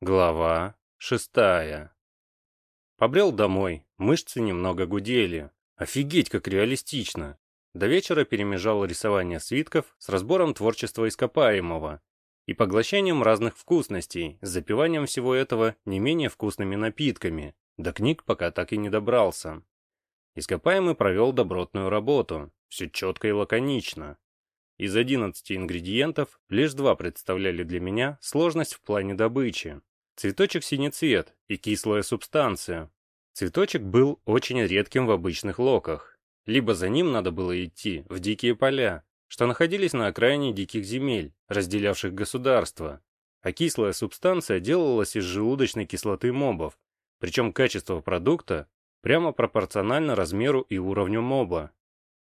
Глава шестая. Побрел домой, мышцы немного гудели. Офигеть, как реалистично. До вечера перемежал рисование свитков с разбором творчества ископаемого и поглощением разных вкусностей, с запиванием всего этого не менее вкусными напитками. До книг пока так и не добрался. Ископаемый провел добротную работу, все четко и лаконично. Из 11 ингредиентов лишь два представляли для меня сложность в плане добычи. Цветочек синецвет и кислая субстанция. Цветочек был очень редким в обычных локах. Либо за ним надо было идти в дикие поля, что находились на окраине диких земель, разделявших государства. А кислая субстанция делалась из желудочной кислоты мобов, причем качество продукта прямо пропорционально размеру и уровню моба.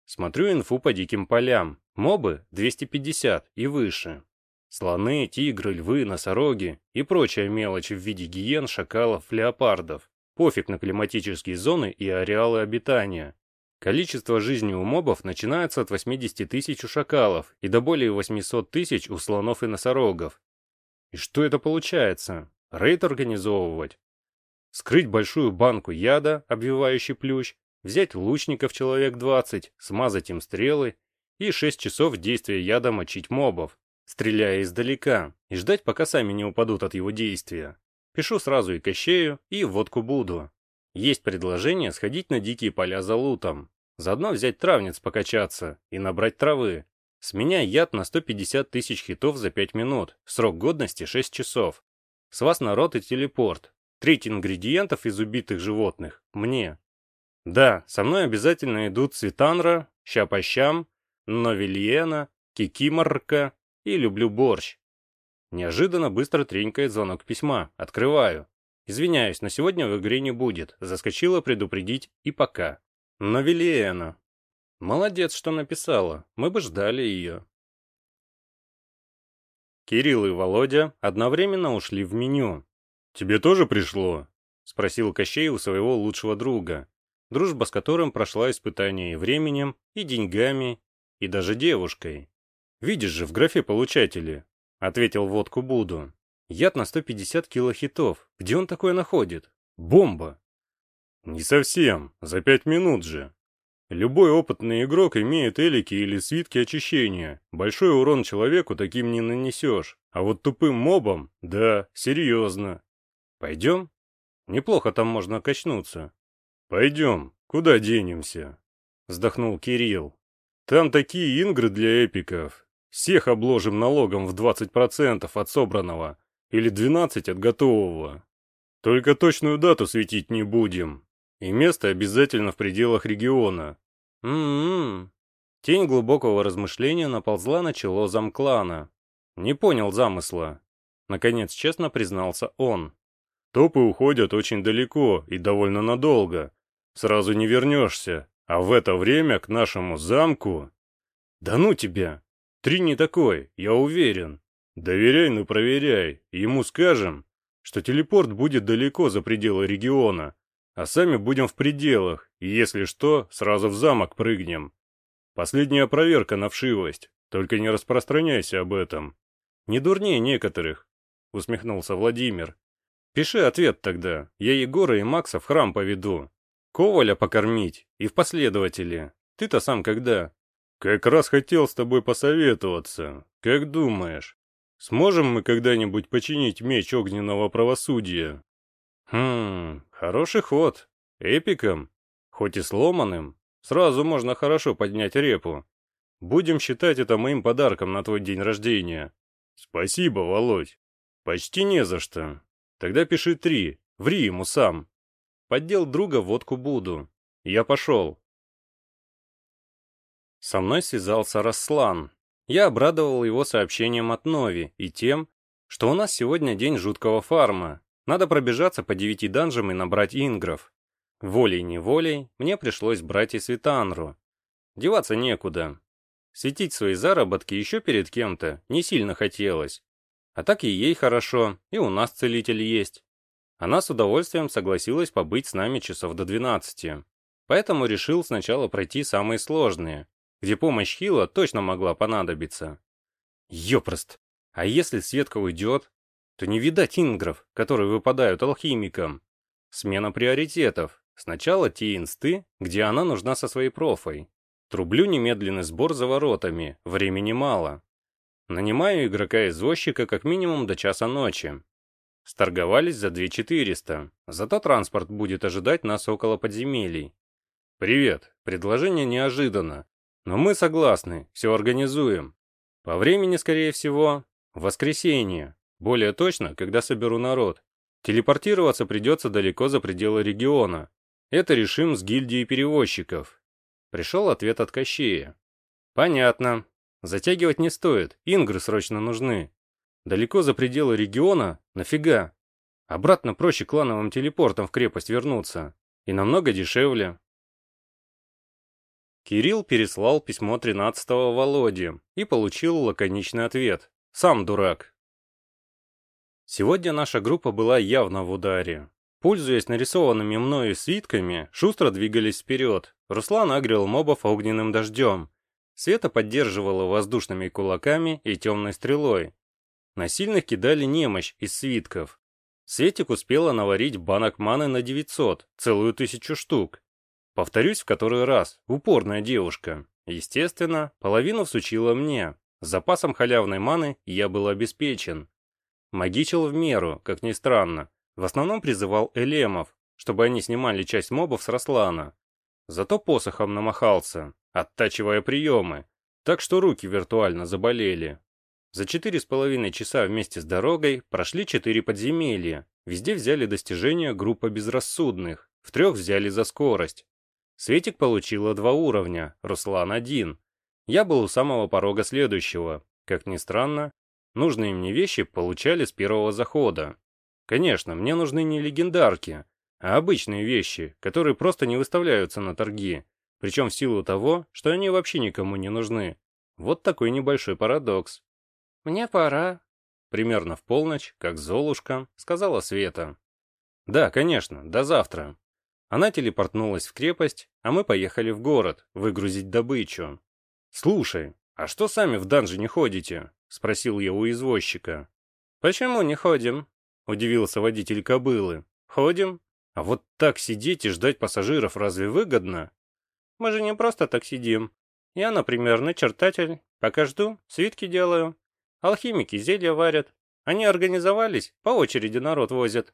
Смотрю инфу по диким полям. Мобы 250 и выше. Слоны, тигры, львы, носороги и прочая мелочь в виде гиен, шакалов, леопардов. Пофиг на климатические зоны и ареалы обитания. Количество жизни у мобов начинается от 80 тысяч у шакалов и до более 800 тысяч у слонов и носорогов. И что это получается? Рейд организовывать? Скрыть большую банку яда, обвивающий плющ, взять лучников человек 20, смазать им стрелы и 6 часов действия яда мочить мобов стреляя издалека, и ждать, пока сами не упадут от его действия. Пишу сразу и Кощею, и водку буду. Есть предложение сходить на дикие поля за лутом. Заодно взять травниц покачаться и набрать травы. С меня яд на 150 тысяч хитов за 5 минут, срок годности 6 часов. С вас народ и телепорт. Треть ингредиентов из убитых животных – мне. Да, со мной обязательно идут Цветанра, Ща по щам, Новельена, Кикиморка и люблю борщ. Неожиданно быстро тренькает звонок письма. Открываю. Извиняюсь, но сегодня в игре не будет. Заскочила предупредить и пока. Но Вилиэна. Молодец, что написала. Мы бы ждали ее. Кирилл и Володя одновременно ушли в меню. «Тебе тоже пришло?» — спросил Кощей у своего лучшего друга, дружба с которым прошла испытание и временем, и деньгами, и даже девушкой. «Видишь же, в графе получатели», — ответил водку Буду. «Яд на 150 килохитов. Где он такое находит? Бомба!» «Не совсем. За пять минут же. Любой опытный игрок имеет элики или свитки очищения. Большой урон человеку таким не нанесешь. А вот тупым мобам, да, серьезно. Пойдем? Неплохо там можно качнуться». «Пойдем. Куда денемся?» — вздохнул Кирилл. «Там такие ингры для эпиков. Всех обложим налогом в 20% от собранного или 12% от готового. Только точную дату светить не будем. И место обязательно в пределах региона. М-м-м. Тень глубокого размышления наползла на чело замклана. Не понял замысла. Наконец честно признался он. Топы уходят очень далеко и довольно надолго. Сразу не вернешься. А в это время к нашему замку... Да ну тебя! Три не такой, я уверен. Доверяй, но проверяй. Ему скажем, что телепорт будет далеко за пределы региона, а сами будем в пределах, и если что, сразу в замок прыгнем. Последняя проверка на вшивость, только не распространяйся об этом. Не дурнее некоторых, усмехнулся Владимир. Пиши ответ тогда, я Егора и Макса в храм поведу. Коваля покормить и в последователи. Ты-то сам когда? «Как раз хотел с тобой посоветоваться. Как думаешь, сможем мы когда-нибудь починить меч огненного правосудия?» «Хм, хороший ход. Эпиком, хоть и сломанным, сразу можно хорошо поднять репу. Будем считать это моим подарком на твой день рождения». «Спасибо, Володь. Почти не за что. Тогда пиши три, ври ему сам». Поддел друга водку буду. Я пошел. Со мной связался Расслан. Я обрадовал его сообщением от Нови и тем, что у нас сегодня день жуткого фарма. Надо пробежаться по девяти данжам и набрать ингров. Волей-неволей мне пришлось брать и Светанру. Деваться некуда. Светить свои заработки еще перед кем-то не сильно хотелось. А так и ей хорошо, и у нас целитель есть. Она с удовольствием согласилась побыть с нами часов до 12. Поэтому решил сначала пройти самые сложные, где помощь Хила точно могла понадобиться. Ёпрост, а если Светка уйдет? то не видать ингров, которые выпадают алхимикам. Смена приоритетов. Сначала те инсты, где она нужна со своей профой. Трублю немедленный сбор за воротами, времени мало. Нанимаю игрока-извозчика как минимум до часа ночи. Сторговались за 2400, зато транспорт будет ожидать нас около подземелий. Привет, предложение неожиданно, но мы согласны, все организуем. По времени, скорее всего, воскресенье, более точно, когда соберу народ. Телепортироваться придется далеко за пределы региона. Это решим с гильдией перевозчиков. Пришел ответ от Кощея. Понятно. Затягивать не стоит, ингры срочно нужны. Далеко за пределы региона? Нафига? Обратно проще клановым телепортом в крепость вернуться. И намного дешевле. Кирилл переслал письмо 13-го Володе и получил лаконичный ответ. Сам дурак. Сегодня наша группа была явно в ударе. Пользуясь нарисованными мною свитками, шустро двигались вперед. Руслан агрил мобов огненным дождем. Света поддерживала воздушными кулаками и темной стрелой. На сильных кидали немощь из свитков. Светик успела наварить банок маны на 900, целую тысячу штук. Повторюсь в который раз, упорная девушка. Естественно, половину всучила мне. С запасом халявной маны я был обеспечен. Магичил в меру, как ни странно. В основном призывал элемов, чтобы они снимали часть мобов с Рослана. Зато посохом намахался, оттачивая приемы, так что руки виртуально заболели. За четыре с половиной часа вместе с дорогой прошли четыре подземелья. Везде взяли достижения группа безрассудных, в трех взяли за скорость. Светик получила два уровня, Руслан один. Я был у самого порога следующего. Как ни странно, нужные мне вещи получали с первого захода. Конечно, мне нужны не легендарки, а обычные вещи, которые просто не выставляются на торги, причем в силу того, что они вообще никому не нужны. Вот такой небольшой парадокс. «Мне пора», — примерно в полночь, как Золушка, сказала Света. «Да, конечно, до завтра». Она телепортнулась в крепость, а мы поехали в город, выгрузить добычу. «Слушай, а что сами в данжи ходите?» — спросил я у извозчика. «Почему не ходим?» — удивился водитель кобылы. «Ходим. А вот так сидеть и ждать пассажиров разве выгодно?» «Мы же не просто так сидим. Я, например, начертатель. Пока жду, свитки делаю. Алхимики зелья варят. Они организовались, по очереди народ возят.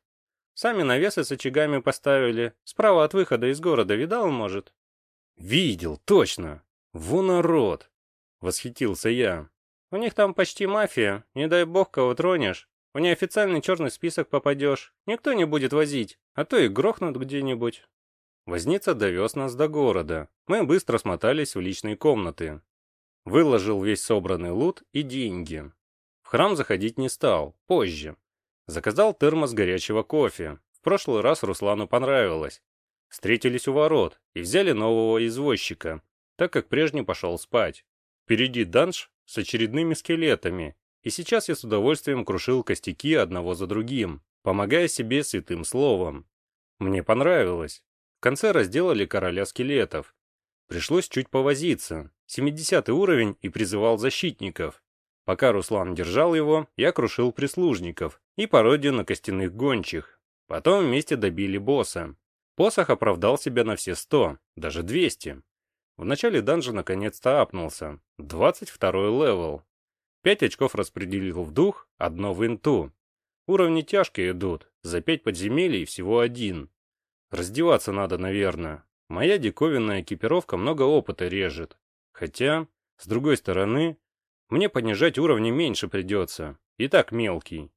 Сами навесы с очагами поставили. Справа от выхода из города видал, может?» «Видел, точно! Во народ!» — восхитился я. «У них там почти мафия. Не дай бог, кого тронешь. В неофициальный черный список попадешь. Никто не будет возить, а то и грохнут где-нибудь». Возница довез нас до города. Мы быстро смотались в личные комнаты. Выложил весь собранный лут и деньги. В храм заходить не стал, позже. Заказал термос горячего кофе. В прошлый раз Руслану понравилось. Встретились у ворот и взяли нового извозчика, так как прежний пошел спать. Впереди данж с очередными скелетами, и сейчас я с удовольствием крушил костяки одного за другим, помогая себе святым словом. Мне понравилось. В конце разделали короля скелетов. Пришлось чуть повозиться. 70 уровень и призывал защитников. Пока Руслан держал его, я крушил прислужников и пародию на костяных гончих. Потом вместе добили босса. Посох оправдал себя на все 100, даже 200. В начале данжа наконец-то апнулся. 22 level. 5 очков распределил в дух, одно в инту. Уровни тяжкие идут, за 5 подземелий всего один. Раздеваться надо, наверное. Моя диковинная экипировка много опыта режет. Хотя, с другой стороны, мне понижать уровни меньше придется, и так мелкий.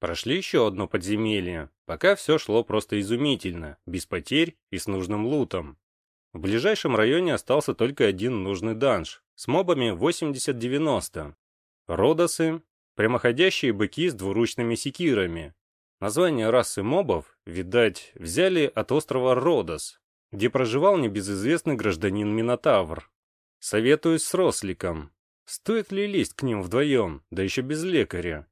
Прошли еще одно подземелье, пока все шло просто изумительно, без потерь и с нужным лутом. В ближайшем районе остался только один нужный данж, с мобами 80-90. Родосы – прямоходящие быки с двуручными секирами. Название расы мобов, видать, взяли от острова Родос, где проживал небезызвестный гражданин Минотавр. Советуюсь с Росликом, Стоит ли лезть к ним вдвоем, да еще без лекаря?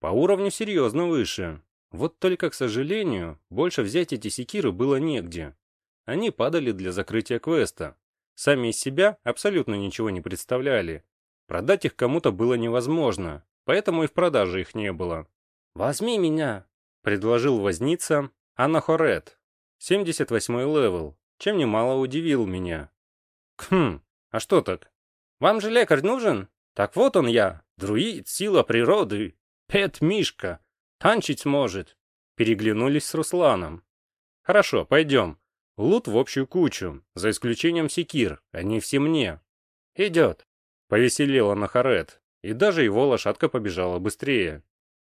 По уровню серьезно выше. Вот только, к сожалению, больше взять эти секиры было негде. Они падали для закрытия квеста. Сами из себя абсолютно ничего не представляли. Продать их кому-то было невозможно, поэтому и в продаже их не было. «Возьми меня!» — предложил возница Анахорет. 78-й level, чем немало удивил меня. «Хм, а что так? Вам же лекарь нужен? Так вот он я, друид, сила природы, pet -мишка, танчить может». Переглянулись с Русланом. «Хорошо, пойдем. Loot в общую кучу, за исключением секир, они все мне». «Идет», — повеселел Анахорет, и даже его лошадка побежала быстрее.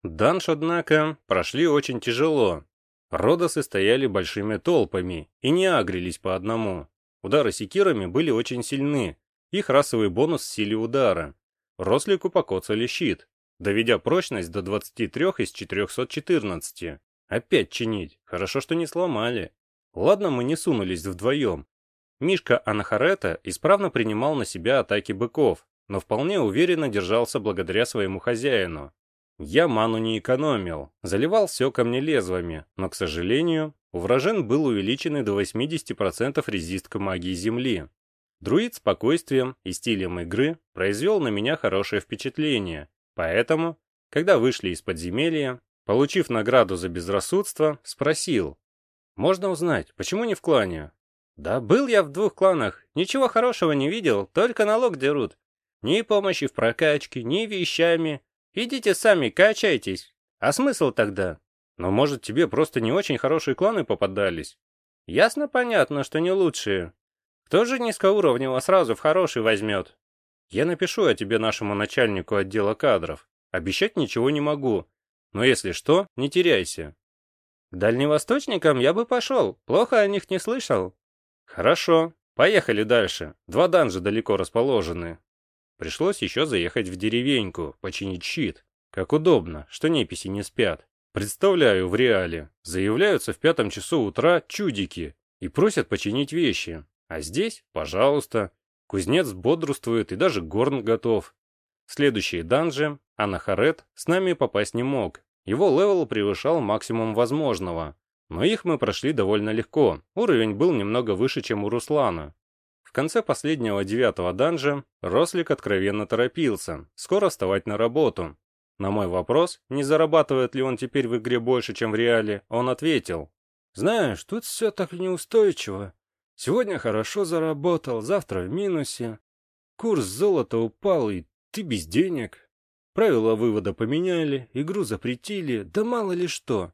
Данш, однако, прошли очень тяжело. Родосы стояли большими толпами и не агрились по одному. Удары секирами были очень сильны, их расовый бонус силе удара. Рослику покоцали щит, доведя прочность до 23 из 414. Опять чинить, хорошо, что не сломали. Ладно, мы не сунулись вдвоем. Мишка Анахарета исправно принимал на себя атаки быков, но вполне уверенно держался благодаря своему хозяину. Я ману не экономил, заливал все камнелезвами, но, к сожалению, у вражин был увеличенный до 80% резист к магии Земли. Друид спокойствием и стилем игры произвел на меня хорошее впечатление, поэтому, когда вышли из подземелья, получив награду за безрассудство, спросил, «Можно узнать, почему не в клане?» «Да был я в двух кланах, ничего хорошего не видел, только налог дерут. Ни помощи в прокачке, ни вещами, Идите сами, качайтесь. А смысл тогда? Но может тебе просто не очень хорошие кланы попадались? Ясно понятно, что не лучшие. Кто же низкоуровнево сразу в хороший возьмет? Я напишу о тебе нашему начальнику отдела кадров. Обещать ничего не могу. Но если что, не теряйся. К дальневосточникам я бы пошел. Плохо о них не слышал. Хорошо. Поехали дальше. Два данжа далеко расположены. Пришлось еще заехать в деревеньку, починить щит. Как удобно, что неписи не спят. Представляю, в реале. Заявляются в пятом часу утра чудики и просят починить вещи. А здесь, пожалуйста. Кузнец бодрствует и даже горн готов. Следующие данжи, Анахорет, с нами попасть не мог. Его level превышал максимум возможного. Но их мы прошли довольно легко. Уровень был немного выше, чем у Руслана. В конце последнего девятого данжа Рослик откровенно торопился, скоро вставать на работу. На мой вопрос, не зарабатывает ли он теперь в игре больше, чем в реале, он ответил. «Знаешь, тут все так неустойчиво. Сегодня хорошо заработал, завтра в минусе. Курс золота упал, и ты без денег. Правила вывода поменяли, игру запретили, да мало ли что.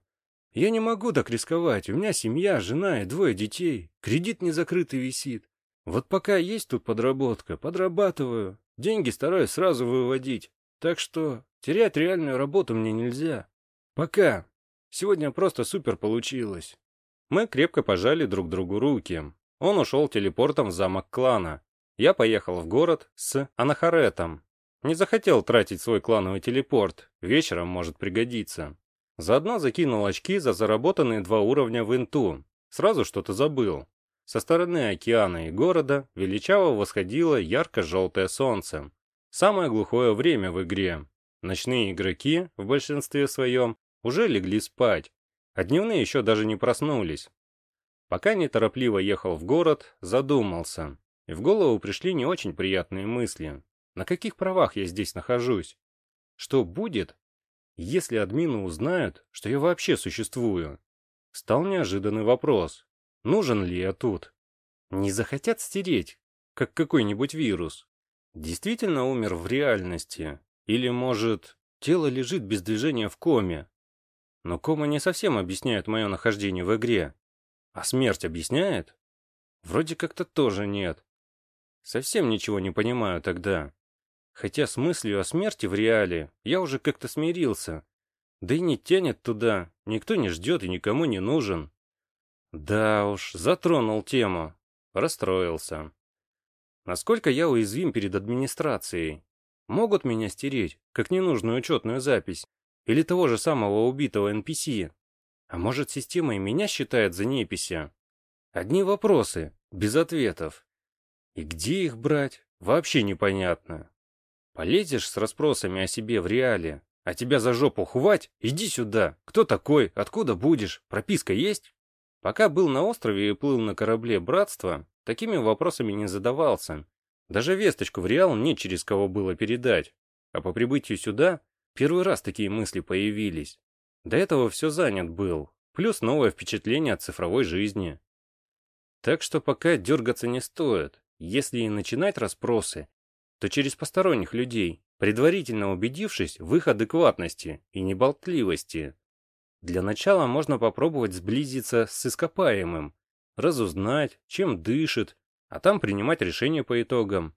Я не могу так рисковать, у меня семья, жена и двое детей, кредит не закрытый висит. Вот пока есть тут подработка, подрабатываю, деньги стараюсь сразу выводить. Так что терять реальную работу мне нельзя. Пока. Сегодня просто супер получилось. Мы крепко пожали друг другу руки. Он ушел телепортом в замок клана. Я поехал в город с Анахаретом. Не захотел тратить свой клановый телепорт, вечером может пригодиться. Заодно закинул очки за заработанные два уровня в инту. Сразу что-то забыл. Со стороны океана и города величаво восходило ярко-желтое солнце. Самое глухое время в игре. Ночные игроки, в большинстве своем, уже легли спать, а дневные еще даже не проснулись. Пока неторопливо ехал в город, задумался, и в голову пришли не очень приятные мысли. На каких правах я здесь нахожусь? Что будет, если админы узнают, что я вообще существую? Стал неожиданный вопрос. Нужен ли я тут? Не захотят стереть, как какой-нибудь вирус. Действительно умер в реальности? Или, может, тело лежит без движения в коме? Но кома не совсем объясняет мое нахождение в игре. А смерть объясняет? Вроде как-то тоже нет. Совсем ничего не понимаю тогда. Хотя с мыслью о смерти в реале я уже как-то смирился. Да и не тянет туда, никто не ждет и никому не нужен. Да уж, затронул тему. Расстроился. Насколько я уязвим перед администрацией? Могут меня стереть, как ненужную учетную запись, или того же самого убитого NPC? А может, система и меня считает за непися? Одни вопросы, без ответов. И где их брать, вообще непонятно. Полезешь с расспросами о себе в реале, а тебя за жопу хвать, иди сюда. Кто такой, откуда будешь, прописка есть? Пока был на острове и плыл на корабле братства, такими вопросами не задавался. Даже весточку в Реал не через кого было передать. А по прибытию сюда первый раз такие мысли появились. До этого все занят был, плюс новое впечатление от цифровой жизни. Так что пока дергаться не стоит. Если и начинать расспросы, то через посторонних людей, предварительно убедившись в их адекватности и неболтливости. Для начала можно попробовать сблизиться с ископаемым, разузнать, чем дышит, а там принимать решение по итогам.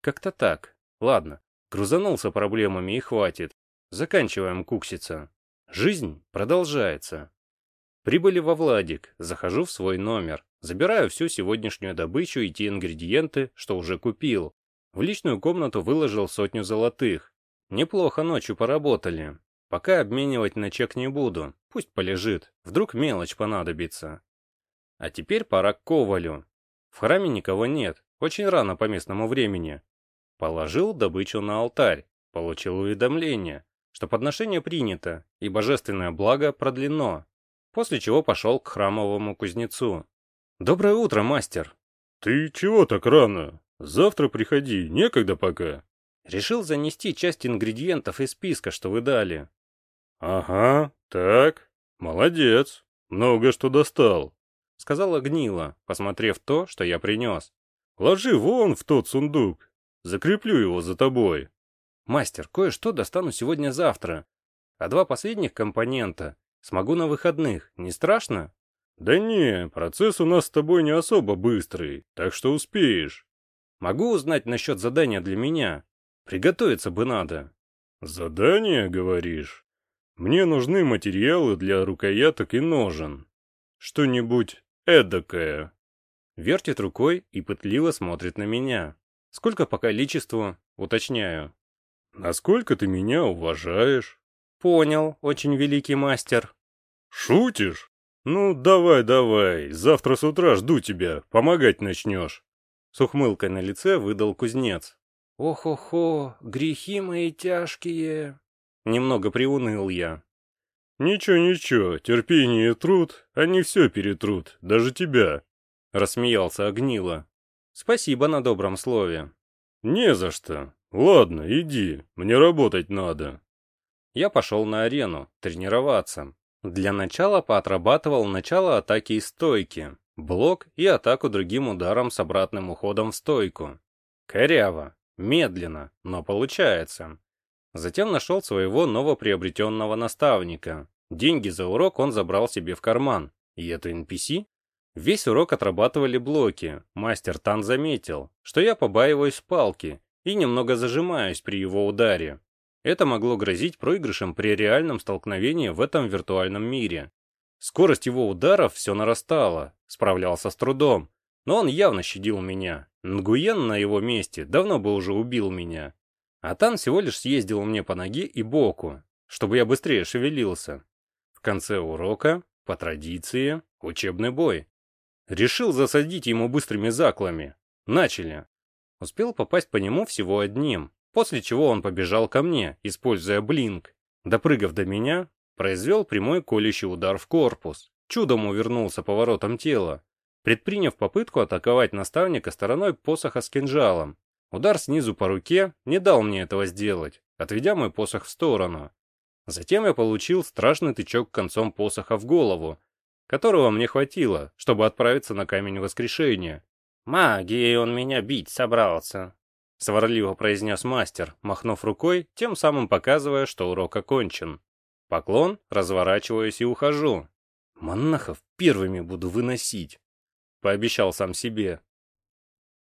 Как-то так. Ладно, грузанулся проблемами и хватит. Заканчиваем кукситься. Жизнь продолжается. Прибыли во Владик, захожу в свой номер, забираю всю сегодняшнюю добычу и те ингредиенты, что уже купил. В личную комнату выложил сотню золотых. Неплохо ночью поработали. Пока обменивать на чек не буду, пусть полежит, вдруг мелочь понадобится. А теперь пора к Ковалю. В храме никого нет, очень рано по местному времени. Положил добычу на алтарь, получил уведомление, что подношение принято и божественное благо продлено, после чего пошел к храмовому кузнецу. «Доброе утро, мастер!» «Ты чего так рано? Завтра приходи, некогда пока». Решил занести часть ингредиентов из списка, что вы дали. «Ага, так, молодец, много что достал», — сказала Гнила, посмотрев то, что я принес. «Ложи вон в тот сундук, закреплю его за тобой». «Мастер, кое-что достану сегодня-завтра, а два последних компонента смогу на выходных, не страшно?» «Да не, процесс у нас с тобой не особо быстрый, так что успеешь». «Могу узнать насчет задания для меня? Приготовиться бы надо». «Задание, говоришь?» Мне нужны материалы для рукояток и ножен. Что-нибудь эдакое. Вертит рукой и пытливо смотрит на меня. Сколько по количеству, уточняю. Насколько ты меня уважаешь? Понял, очень великий мастер. Шутишь? Ну, давай-давай, завтра с утра жду тебя, помогать начнешь. С ухмылкой на лице выдал кузнец. Ох-охо, грехи мои тяжкие. Немного приуныл я. «Ничего-ничего, терпение и труд, они все перетрут, даже тебя», — рассмеялся Огнила. «Спасибо на добром слове». «Не за что. Ладно, иди, мне работать надо». Я пошел на арену, тренироваться. Для начала поотрабатывал начало атаки и стойки, блок и атаку другим ударом с обратным уходом в стойку. Коряво, медленно, но получается. Затем нашел своего новоприобретенного наставника. Деньги за урок он забрал себе в карман. И это NPC? Весь урок отрабатывали блоки. Мастер Тан заметил, что я побаиваюсь палки и немного зажимаюсь при его ударе. Это могло грозить проигрышем при реальном столкновении в этом виртуальном мире. Скорость его ударов все нарастала, справлялся с трудом, но он явно щадил меня. Нгуен на его месте давно бы уже убил меня. А Тан всего лишь съездил мне по ноге и боку, чтобы я быстрее шевелился. В конце урока, по традиции, учебный бой. Решил засадить ему быстрыми заклами. Начали. Успел попасть по нему всего одним, после чего он побежал ко мне, используя блинк. Допрыгав до меня, произвел прямой колющий удар в корпус. Чудом увернулся поворотом тела, предприняв попытку атаковать наставника стороной посоха с кинжалом, Удар снизу по руке не дал мне этого сделать, отведя мой посох в сторону. Затем я получил страшный тычок концом посоха в голову, которого мне хватило, чтобы отправиться на камень воскрешения. «Магией он меня бить собрался», — сварливо произнес мастер, махнув рукой, тем самым показывая, что урок окончен. Поклон, разворачиваюсь и ухожу. «Монахов первыми буду выносить», — пообещал сам себе.